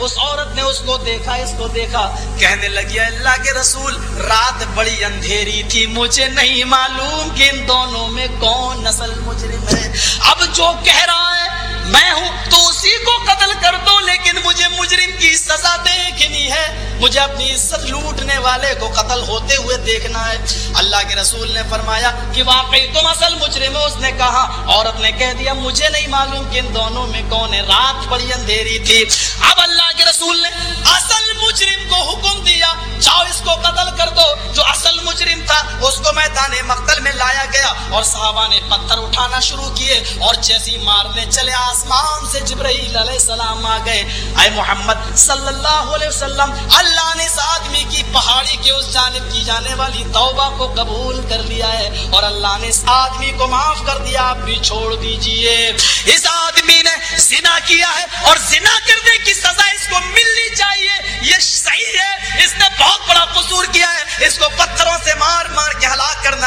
اس عورت نے اس کو دیکھا، اس کو دیکھا، کہنے لگی اللہ کے رسول، رات بڑی اندھیری تھی، مجھے نہیں معلوم کہ ان دونوں میں کون نسل مجرم ہے۔ اب جو کہہ رہا ہے، میں ہوں، تو اسی کو قتل کر دو، لیکن مجھے مجرم کی سزا دیکھنی ہے۔ مجھے اپنی عزت لوٹنے والے کو قتل ہوتے ہوئے دیکھنا ہے۔ اللہ کے رسول نے فرمایا کہ واقعی تم اصل مجرم ہو۔ اس نے کہا، عورت نے کہہ دیا، مجھے نہیں معلوم کہ ان دونوں میں کون ہے۔ رات بڑی اندھیری تھی۔ اب اللہ کے رسول نے اصل مجرم کو حکم دیا۔ جاؤ اس کو قتل کر دو، جو اصل مجرم تھا، اس کو میدان مقتل میں لایا گیا اور صحابہ نے پتھر اٹھانا شروع کیے اور جیسی مارنے چلے، آسمان سے جبرائیل علیہ السلام آ گئے۔ اے محمد صلی اللہ علیہ وسلم، اللہ نے اس آدمی کی پہاڑی کے اس جانب کی جانے والی توبہ کو قبول کر لیا ہے اور اللہ نے اس آدمی کو معاف کر دیا، آپ بھی چھوڑ دیجیے۔ اس آدمی نے زنا کیا ہے اور زنا کرنے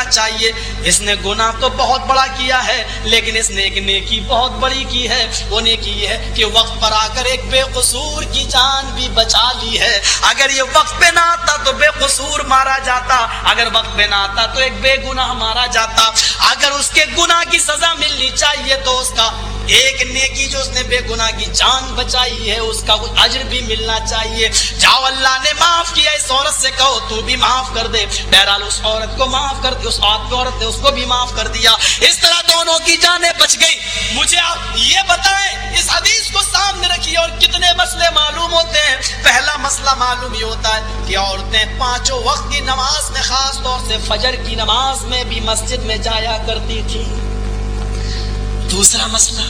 کرنا چاہیے۔ اس نے گناہ تو بہت بڑا کیا ہے، لیکن اس نے ایک نیکی بہت بڑی کی ہے۔ وہ نیکی یہ ہے کہ وقت پر آ کر ایک بے قصور کی جان بھی بچا لی ہے۔ اگر یہ وقت پہ نہ آتا تو بے قصور مارا جاتا۔ اگر وقت پہ نہ آتا تو ایک بے گناہ مارا جاتا۔ اگر اس کے گناہ کی سزا ملنی چاہیے تو اس کا ایک نیکی جو اس نے بے گناہ کی جان بچائی ہے، اس کا اجر بھی ملنا چاہیے۔ جاؤ اللہ نے معاف کیا، اس عورت سے کہو، تو بھی معاف کر دے۔ بہرحال اس عورت کو معاف کر دے اس عورت نے اس کو بھی معاف کر دیا۔ اس طرح دونوں کی جانیں بچ گئی مجھے آپ یہ بتائیں، اس حدیث کو سامنے رکھیے اور کتنے مسئلے معلوم ہوتے ہیں۔ پہلا مسئلہ معلوم یہ ہوتا ہے کہ عورتیں پانچوں وقت کی نماز میں، خاص طور سے فجر کی نماز میں بھی مسجد میں جایا کرتی تھی دوسرا مسئلہ،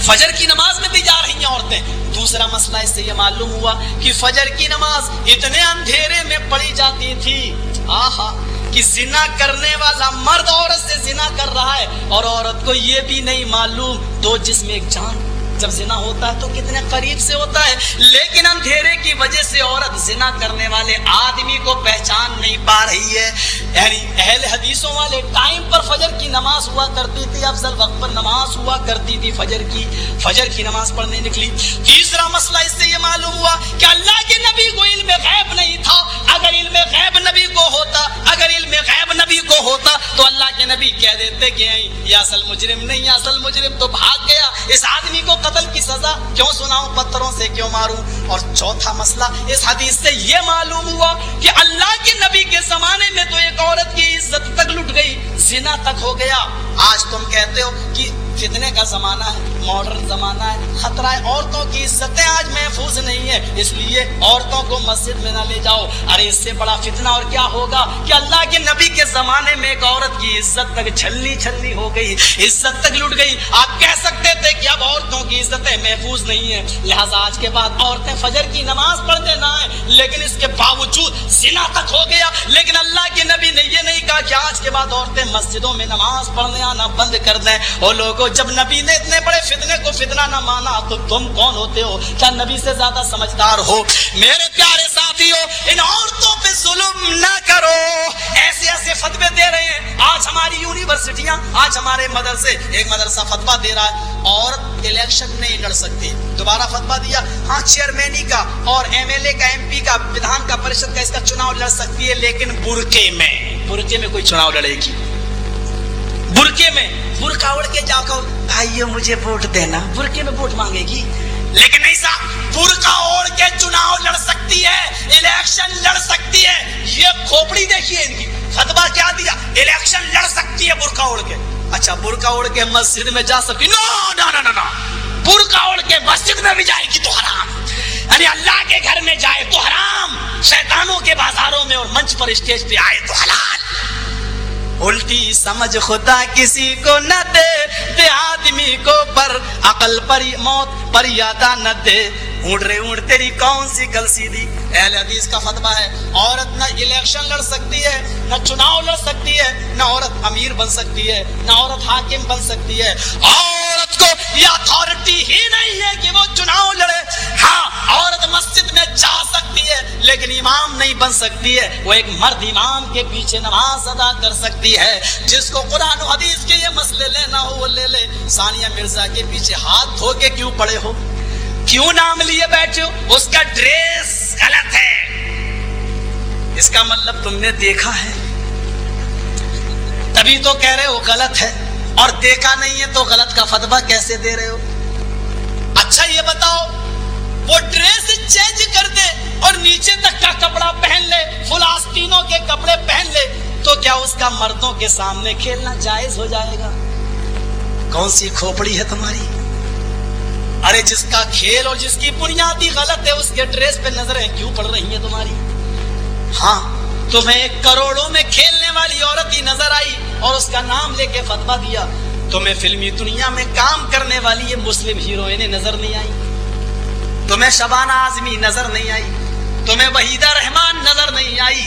فجر کی نماز میں بھی جا رہی ہیں عورتیں۔ دوسرا مسئلہ اس سے یہ معلوم ہوا کہ فجر کی نماز اتنے اندھیرے میں پڑی جاتی تھی۔ آہا، کہ زنا کرنے والا مرد عورت سے زنا کر رہا ہے اور عورت کو یہ بھی نہیں معلوم، دو جسم ایک جان۔ جب زنا ہوتا ہے تو کتنے قریب سے ہوتا ہے، لیکن اندھیرے کی وجہ سے عورت زنا کرنے والے آدمی کو پہچان نہیں پا رہی ہے۔ یعنی اہل حدیثوں والے ٹائم پر فجر کی نماز ہوا کرتی تھی، افضل وقت پر نماز ہوا کرتی تھی فجر کی فجر کی نماز پڑھنے نکلی۔ تیسرا مسئلہ اس سے یہ معلوم ہوا کہ اللہ کے نبی کو علم غیب نہیں تھا۔ اگر علم غیب نبی کو ہوتا، اگر علم غیب نبی کو ہوتا تو اللہ کے نبی کہہ دیتے کہ یعنی یہ اصل مجرم نہیں اصل مجرم تو بھاگ گیا۔ اس آدمی کو قتل کی سزا کیوں سناؤں؟ پتھروں سے کیوں ماروں؟ اور چوتھا مسئلہ، اس حدیث سے یہ معلوم ہوا کہ اللہ کے نبی کے زمانے میں تو ایک عورت کی عزت تک لٹ گئی، زنا تک ہو گیا۔ آج تم کہتے ہو کہ فتنے کا زمانہ ہے ماڈرن زمانہ ہے، خطرہ ہے، عورتوں کی عزتیں آج محفوظ نہیں ہے اس لیے عورتوں کو مسجد میں نہ لے جاؤ۔ ارے، اس سے بڑا فتنہ اور کیا ہوگا؟ کہ اللہ کے نبی کے زمانے میں ایک عورت کی عزت تک چھلنی چھلنی ہو گئی، عزت تک لٹ گئی۔ آپ کہہ سکتے تھے کہ اب عورتوں کی عزتیں محفوظ نہیں ہیں، لہٰذا آج کے بعد عورتیں فجر کی نماز پڑھتے نہ آئے لیکن اس کے باوجود کہ آج کے بعد عورتیں مسجدوں میں نماز پڑھنے آنا بند کر دیں۔ اور لوگوں جب نبی نے اتنے بڑے فتنے کو فتنہ نہ مانا تو تم کون ہوتے ہو؟ کیا نبی سے زیادہ سمجھدار ہو؟ میرے پیارے ساتھی ہو ان عورتوں پہ ظلم نہ کرو۔ ایسے ایسے فتوے دے رہے ہیں۔ آج ہماری یونیورسٹیاں، آج ہمارے مدرسے، ایک مدرسہ فتوا دے رہا ہے۔ عورت الیکشن نہیں لڑ سکتی۔ دوبارہ فتوا دیا۔ ہاں چیئرمینی کا اور ایم ایل اے کا، ایم پی کا ودھان کا، پریشد کا اس کا چناؤ لڑ سکتی ہے، لیکن برقے میں۔ برقے میں کوئی چناؤ لڑے گی برقے میں برقع اڑ کے جا کر بھائیو، مجھے ووٹ دینا۔ برقے میں ووٹ مانگے گی؟ لیکن ایسا برقع اوڑ کے چناؤ لڑ سکتی ہے، الیکشن لڑ سکتی ہے۔ یہ کھوپڑی دیکھیے ان کی۔ فتوا کیا دیا؟ الیکشن لڑ سکتی ہے برقع اوڑ کے۔ اچھا برقع اوڑ کے مسجد میں جا سکتی۔ نو نو نو نو برقع اوڑ کے مسجد میں بھی جائے گی تو حرام۔ یعنی اللہ کے گھر میں جائے تو حرام۔ شیطانوں کے بازاروں میں اور منچ پر اسٹیج پہ آئے تو حلال۔ الٹی سمجھ خدا کسی کو نہ دے دے آدمی کو پر عقل پر موت پر یادہ نہ دے۔ اونٹ رے اونٹ، تیری کون سی گل سیدھی؟ اہل حدیث کا فتوا ہے، عورت نہ الیکشن لڑ سکتی ہے، نہ چناؤ لڑ سکتی ہے، نہ عورت امیر بن سکتی ہے، نہ عورت حاکم بن سکتی ہے۔ عورت کو یہ اتھارٹی ہی نہیں ہے کہ وہ چناؤ لڑے۔ ہاں عورت مسجد میں جا سکتی لیکن امام نہیں بن سکتی ہے، وہ ایک مرد امام کے پیچھے نماز ادا کر سکتی ہے۔ جس کو قرآن و حدیث کے یہ مسئلے لینا ہو، وہ لے لے۔ ثانیہ مرزا کے پیچھے ہاتھ دھو کے کیوں پڑے ہو؟ کیوں نام لیے بیٹھے ہو؟ اس کا ڈریس غلط ہے۔ اس کا مطلب تم نے دیکھا ہے۔ تبھی تو کہہ رہے ہو غلط ہے۔ اور دیکھا نہیں ہے تو غلط کا فتوا کیسے دے رہے ہو؟ اچھا یہ بتاؤ، وہ ڈریس چینج کا مردوں کے سامنے کھیلنا جائز ہو جائے گا۔ کون سی کھوپڑی ہے تمہاری؟ ارے، جس کا کھیل اور جس کی بنیادی غلط ہے، اس کے ڈریس پہ نظریں کیوں پڑ رہی ہیں تمہاری؟ ہاں تمہیں کروڑوں میں کھیلنے والی عورت ہی نظر آئی اور اس کا نام لے کے فتوا دیا۔ تمہیں فلمی دنیا میں کام کرنے والی یہ مسلم ہیروئنیں نظر نہیں آئی تمہیں شبانہ آزمی نظر نہیں آئی۔ تمہیں وحیدہ رحمان نظر نہیں آئی۔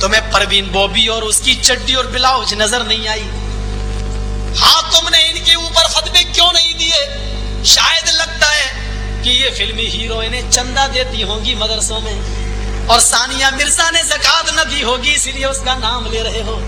تمہیں پروین بوبی اور اس کی چڈی اور بلاؤج نظر نہیں آئی۔ ہاں تم نے ان کے اوپر فتوے کیوں نہیں دیے؟ شاید لگتا ہے کہ یہ فلمی ہیروئنیں چندہ دیتی ہوں گی مدرسوں میں اور ثانیہ مرزا نے زکات نہ دی ہوگی اسی لیے اس کا نام لے رہے ہو۔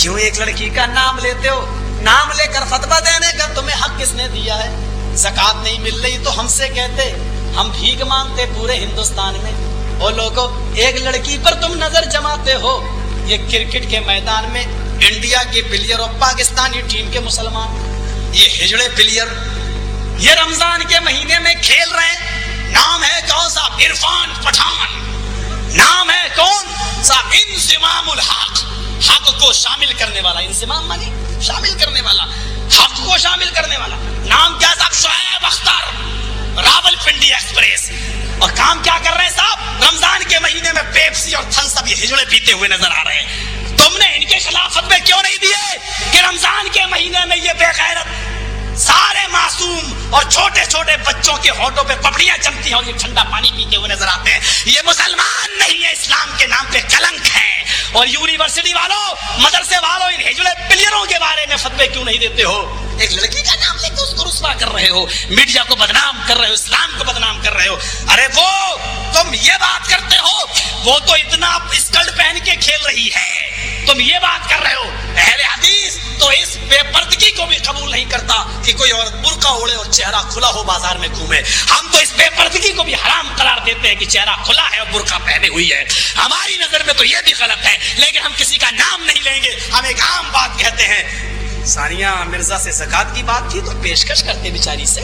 کیوں ایک لڑکی کا نام لیتے ہو؟ نام لے کر فتوا دینے کا تمہیں حق کس نے دیا ہے؟ زکات نہیں مل رہی تو ہم سے کہتے، ہم بھیک مانگتے پورے ہندوستان میں۔ وہ لوگوں ایک لڑکی پر تم نظر جماتے ہو۔ یہ کرکٹ کے میدان میں انڈیا کے پلیئر اور پاکستانی ٹیم کے مسلمان۔ یہ ہجڑے پلیئر، یہ رمضان کے مہینے میں کھیل رہے ہیں۔ نام ہے کون سا؟ عرفان پٹھان۔ نام ہے کون سا؟ انضمام الحق۔ حق کو شامل کرنے والا، انضمام مانی شامل کرنے والا۔ حق کو شامل کرنے والا۔ نام کیا صاحب شعیب اختر۔ Rawalpindi Express. اور کام کیا کر رہے ہیں صاحب پیپسی اور تھن سب ہجڑے پیتے ہوئے نظر آ رہے ہیں۔ تم نے ان کے خلاف فتوے کیوں نہیں دیے کہ رمضان کے مہینے میں یہ بے غیرت سارے معصوم اور چھوٹے چھوٹے بچوں کے ہوٹوں پہ پپڑیاں جمتی ہیں اور یہ ٹھنڈا پانی پیتے ہوئے نظر آتے ہیں۔ یہ مسلمان نہیں ہے اسلام کے نام پہ کلنک ہے اور یونیورسٹی والوں مدرسے والوں ان ہجڑے پلیئروں کے بارے میں فتوے کیوں نہیں دیتے ہو؟ ایک لڑکی کا نام لے کے اس کو رسوا کر رہے ہو، میڈیا کو بدنام کر رہے ہو، اسلام کو بدنام کر رہے ہو۔ ارے وہ، تم یہ بات کرتے ہو وہ تو اتنا اسکلٹ پہن کے کھیل رہی ہے۔ تم یہ بات کر رہے ہو، اہل حدیث تو اس بے پردگی کو بھی قبول نہیں کرتا کہ کوئی عورت برقع اوڑے اور چہرہ کھلا ہو بازار میں گھومے۔ ہم تو اس بے پردگی کو بھی حرام قرار دیتے ہیں کہ چہرہ کھلا ہے اور برقع پہنے ہوئی ہے۔ ہماری نظر میں تو یہ بھی غلط ہے، لیکن ہم کسی کا نام نہیں لیں گے۔ ہم ایک عام بات کہتے ہیں۔ سانیہ مرزا سے زکات کی بات تھی تو پیشکش کرتے بیچاری سے۔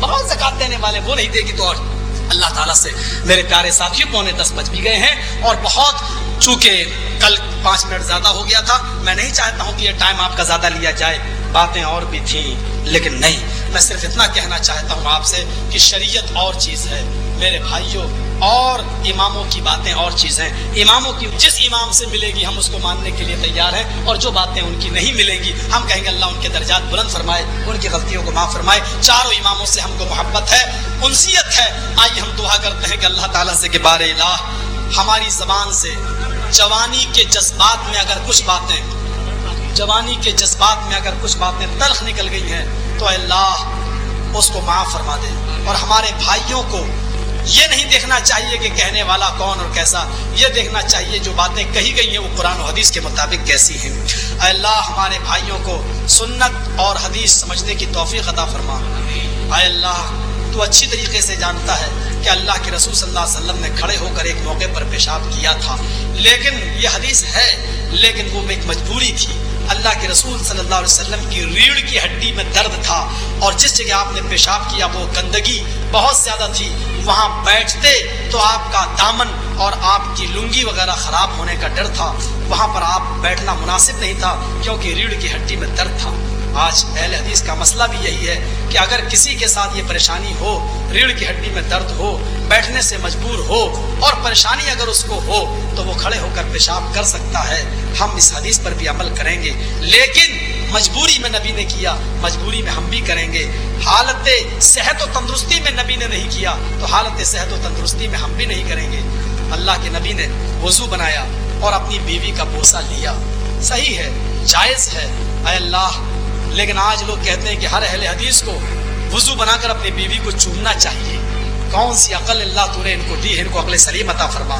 بہت زکات دینے والے، وہ نہیں دے گی تو اور۔ اللہ تعالیٰ سے، میرے پیارے ساتھیوں، پونے دس بج بھی گئے ہیں اور بہت چونکہ کل پانچ منٹ زیادہ ہو گیا تھا، میں نہیں چاہتا ہوں کہ یہ ٹائم آپ کا زیادہ لیا جائے۔ باتیں اور بھی تھیں، لیکن نہیں، میں صرف اتنا کہنا چاہتا ہوں آپ سے کہ شریعت اور چیز ہے۔ میرے بھائیوں، اور اماموں کی باتیں اور چیز ہیں۔ اماموں کی، جس امام سے ملے گی، ہم اس کو ماننے کے لیے تیار ہیں۔ اور جو باتیں ان کی نہیں ملیں گی، ہم کہیں گے اللہ ان کے درجات بلند فرمائے، ان کی غلطیوں کو معاف فرمائے۔ چاروں اماموں سے ہم کو محبت ہے انسیت ہے، آئیے ہم دعا کرتے ہیں کہ اللہ تعالیٰ سے کہ بار الہ ہماری زبان سے، جوانی کے جذبات میں اگر کچھ باتیں، جوانی کے جذبات میں اگر کچھ باتیں تلخ نکل گئی ہیں، تو اللہ، اس کو معاف فرما دے۔ اور ہمارے بھائیوں کو یہ نہیں دیکھنا چاہیے کہ کہنے والا کون اور کیسا، یہ دیکھنا چاہیے جو باتیں کہی گئی ہیں وہ قرآن و حدیث کے مطابق کیسی ہیں۔ اے اللہ، ہمارے بھائیوں کو سنت اور حدیث سمجھنے کی توفیق عطا فرما۔ اے اللہ تو اچھی طریقے سے جانتا ہے کہ اللہ کے رسول صلی اللہ علیہ وسلم نے کھڑے ہو کر ایک موقع پر پیشاب کیا تھا۔ لیکن یہ حدیث ہے، لیکن وہ ایک مجبوری تھی۔ اللہ کے رسول صلی اللہ علیہ وسلم کی ریڑھ کی ہڈی میں درد تھا اور جس جگہ آپ نے پیشاب کیا وہ گندگی بہت زیادہ تھی۔ وہاں بیٹھتے تو آپ کا دامن اور آپ کی لنگی وغیرہ خراب ہونے کا ڈر تھا۔ وہاں پر آپ بیٹھنا مناسب نہیں تھا کیونکہ ریڑھ کی ہڈی میں درد تھا۔ آج اہل حدیث کا مسئلہ بھی یہی ہے کہ اگر کسی کے ساتھ یہ پریشانی ہو، ریڑھ کی ہڈی میں درد ہو، بیٹھنے سے مجبور ہو، اور پریشانی اگر اس کو ہو، تو وہ کھڑے ہو کر پیشاب کر سکتا ہے۔ ہم اس حدیث پر بھی عمل کریں گے۔ لیکن مجبوری میں نبی نے کیا، مجبوری میں ہم بھی کریں گے۔ حالت صحت و تندرستی میں نبی نے نہیں کیا، تو حالت صحت و تندرستی میں ہم بھی نہیں کریں گے۔ اللہ کے نبی نے وضو بنایا اور اپنی بیوی کا بوسہ لیا۔ صحیح ہے، جائز ہے۔ اے اللہ لیکن آج لوگ کہتے ہیں کہ ہر اہل حدیث کو وضو بنا کر اپنی بیوی کو چومنا چاہیے۔ کون سی عقل اللہ تو نے ان کو دی ہے، ان کو عقل سلیم عطا فرما۔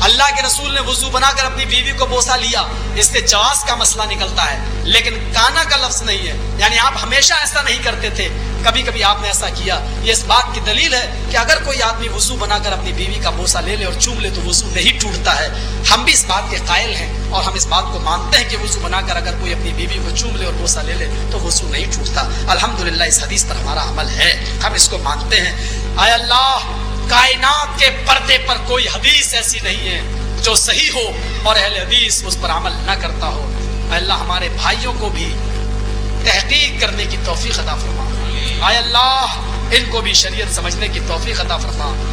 اللہ کے رسول نے وضو بنا کر اپنی بیوی کو بوسا لیا، اس سے جواز کا مسئلہ نکلتا ہے۔ لیکن کانا کا لفظ نہیں ہے۔ یعنی آپ ہمیشہ ایسا نہیں کرتے تھے۔ کبھی کبھی آپ نے ایسا کیا۔ یہ اس بات کی دلیل ہے کہ اگر کوئی آدمی وضو بنا کر اپنی بیوی کا بوسا لے لے اور چوم لے تو وضو نہیں ٹوٹتا ہے۔ ہم بھی اس بات کے قائل ہیں اور ہم اس بات کو مانتے ہیں کہ وضو بنا کر اگر کوئی اپنی بیوی کو چوم لے اور بوسا لے لے تو وضو نہیں ٹوٹتا۔ الحمدللہ اس حدیث پر ہمارا عمل ہے۔ ہم اس کو مانتے ہیں۔ اے اللہ کائنات کے پردے پر کوئی حدیث ایسی نہیں ہے جو صحیح ہو اور اہل حدیث اس پر عمل نہ کرتا ہو۔ اے اللہ ہمارے بھائیوں کو بھی تحقیق کرنے کی توفیق عطا فرما۔ اے اللہ ان کو بھی شریعت سمجھنے کی توفیق عطا فرما۔